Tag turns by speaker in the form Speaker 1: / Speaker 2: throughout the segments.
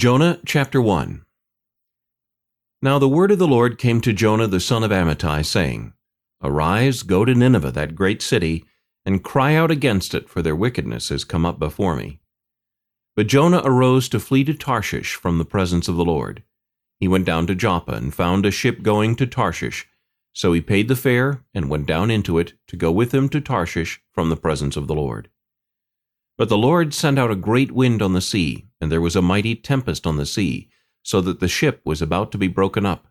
Speaker 1: Jonah chapter 1 Now the word of the Lord came to Jonah the son of Amittai, saying, Arise, go to Nineveh, that great city, and cry out against it, for their wickedness has come up before me. But Jonah arose to flee to Tarshish from the presence of the Lord. He went down to Joppa, and found a ship going to Tarshish. So he paid the fare, and went down into it, to go with him to Tarshish from the presence of the Lord. But the Lord sent out a great wind on the sea, and there was a mighty tempest on the sea, so that the ship was about to be broken up.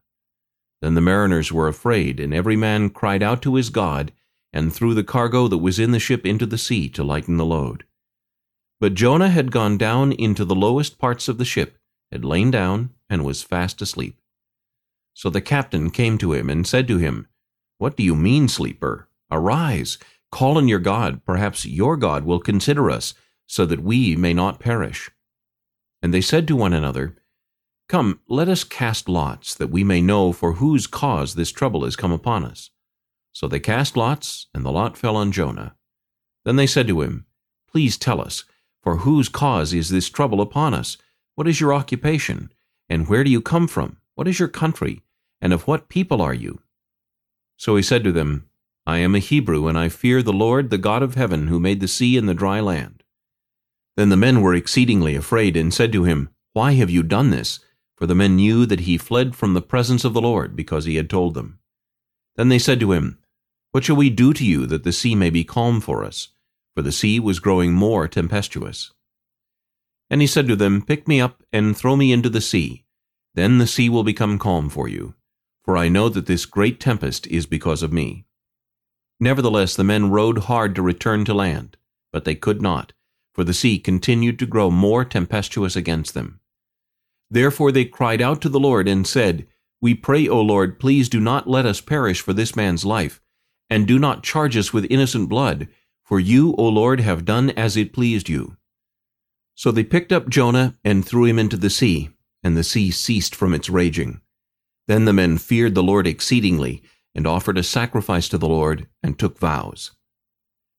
Speaker 1: Then the mariners were afraid, and every man cried out to his God, and threw the cargo that was in the ship into the sea to lighten the load. But Jonah had gone down into the lowest parts of the ship, had lain down, and was fast asleep. So the captain came to him and said to him, What do you mean, sleeper? Arise, Call on your God, perhaps your God will consider us, so that we may not perish. And they said to one another, Come, let us cast lots, that we may know for whose cause this trouble has come upon us. So they cast lots, and the lot fell on Jonah. Then they said to him, Please tell us, for whose cause is this trouble upon us? What is your occupation? And where do you come from? What is your country? And of what people are you? So he said to them, I am a Hebrew, and I fear the Lord, the God of heaven, who made the sea and the dry land. Then the men were exceedingly afraid, and said to him, Why have you done this? For the men knew that he fled from the presence of the Lord, because he had told them. Then they said to him, What shall we do to you, that the sea may be calm for us? For the sea was growing more tempestuous. And he said to them, Pick me up, and throw me into the sea. Then the sea will become calm for you. For I know that this great tempest is because of me. Nevertheless the men rowed hard to return to land, but they could not, for the sea continued to grow more tempestuous against them. Therefore they cried out to the Lord and said, We pray, O Lord, please do not let us perish for this man's life, and do not charge us with innocent blood, for you, O Lord, have done as it pleased you. So they picked up Jonah and threw him into the sea, and the sea ceased from its raging. Then the men feared the Lord exceedingly, and offered a sacrifice to the Lord, and took vows.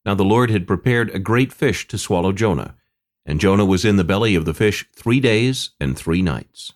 Speaker 1: Now the Lord had prepared a great fish to swallow Jonah, and Jonah was in the belly of the fish three days and three nights.